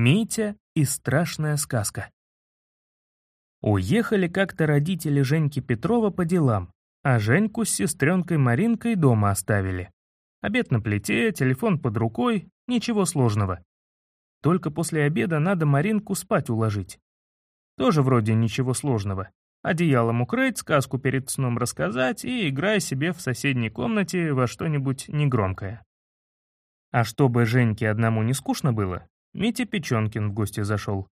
Митя и страшная сказка. Уехали как-то родители Женьки Петрова по делам, а Женьку с сестренкой Маринкой дома оставили. Обед на плите, телефон под рукой, ничего сложного. Только после обеда надо Маринку спать уложить. Тоже вроде ничего сложного. Одеялом укрыть, сказку перед сном рассказать и играй себе в соседней комнате во что-нибудь негромкое. А чтобы Женьке одному не скучно было, Митя Печенкин в гости зашел.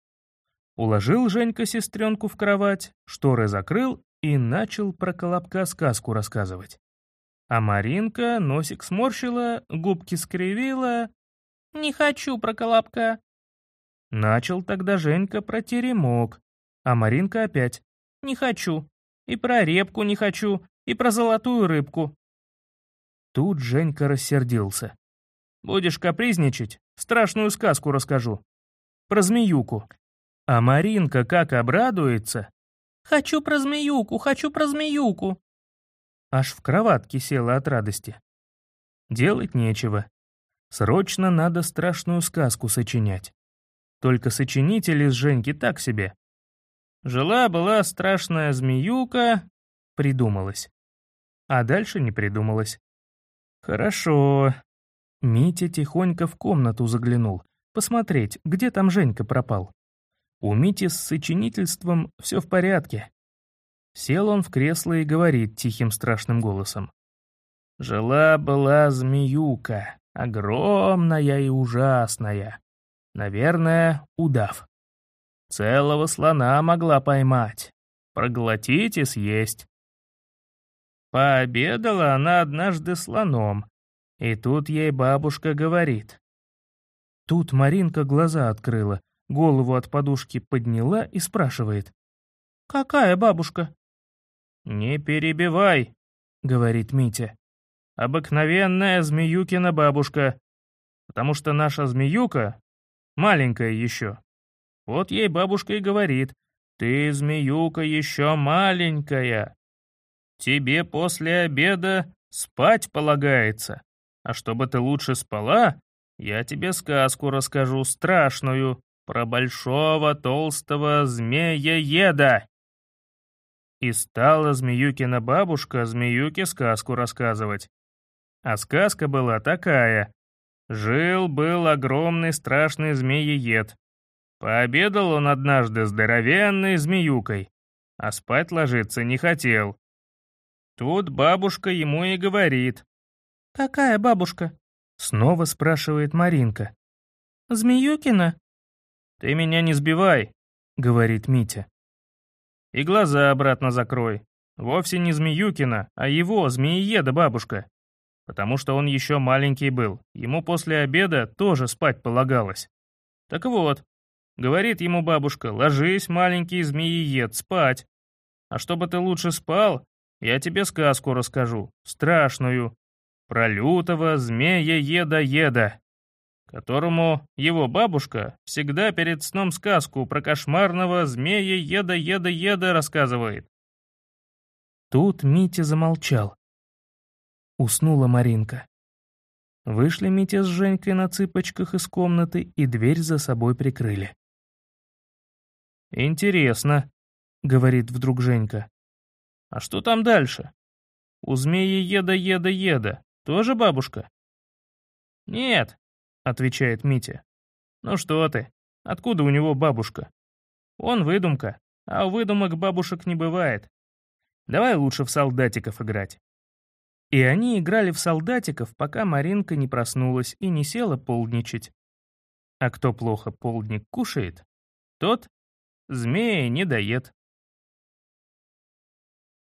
Уложил Женька сестренку в кровать, шторы закрыл и начал про Колобка сказку рассказывать. А Маринка носик сморщила, губки скривила. «Не хочу про Колобка». Начал тогда Женька про теремок, а Маринка опять. «Не хочу. И про репку не хочу, и про золотую рыбку». Тут Женька рассердился. «Будешь капризничать? Страшную сказку расскажу. Про змеюку. А Маринка как обрадуется. «Хочу про змеюку, хочу про змеюку!» Аж в кроватке села от радости. Делать нечего. Срочно надо страшную сказку сочинять. Только сочинитель из Женьки так себе. Жила-была страшная змеюка, придумалась. А дальше не придумалась. Хорошо, Митя тихонько в комнату заглянул, посмотреть, где там Женька пропал. У Мити с сочинительством все в порядке. Сел он в кресло и говорит тихим страшным голосом. «Жила-была змеюка, огромная и ужасная. Наверное, удав. Целого слона могла поймать, проглотить и съесть. Пообедала она однажды слоном, и тут ей бабушка говорит. Тут Маринка глаза открыла, голову от подушки подняла и спрашивает. «Какая бабушка?» «Не перебивай», — говорит Митя. «Обыкновенная Змеюкина бабушка, потому что наша Змеюка маленькая еще. Вот ей бабушка и говорит, ты, Змеюка, еще маленькая. Тебе после обеда спать полагается. А чтобы ты лучше спала, я тебе сказку расскажу страшную про большого толстого змея-еда. И стала Змеюкина бабушка Змеюке сказку рассказывать. А сказка была такая. Жил-был огромный страшный змееед. Пообедал он однажды здоровенной змеюкой, а спать ложиться не хотел. Тут бабушка ему и говорит. «Какая бабушка?» — снова спрашивает Маринка. «Змеюкина?» «Ты меня не сбивай», — говорит Митя. «И глаза обратно закрой. Вовсе не Змеюкина, а его, Змеиеда бабушка. Потому что он еще маленький был, ему после обеда тоже спать полагалось. Так вот, говорит ему бабушка, ложись, маленький змеиед, спать. А чтобы ты лучше спал, я тебе сказку расскажу, страшную, про лютого змея-еда-еда, которому его бабушка всегда перед сном сказку про кошмарного змея-еда-еда-еда рассказывает. Тут Митя замолчал. Уснула Маринка. Вышли Митя с Женькой на цыпочках из комнаты и дверь за собой прикрыли. «Интересно», — говорит вдруг Женька. «А что там дальше? У змеи еда-еда-еда тоже бабушка?» «Нет», — отвечает Митя. «Ну что ты, откуда у него бабушка? Он выдумка, а у выдумок бабушек не бывает. Давай лучше в солдатиков играть». И они играли в солдатиков, пока Маринка не проснулась и не села полдничать. А кто плохо полдник кушает, тот змея не дает.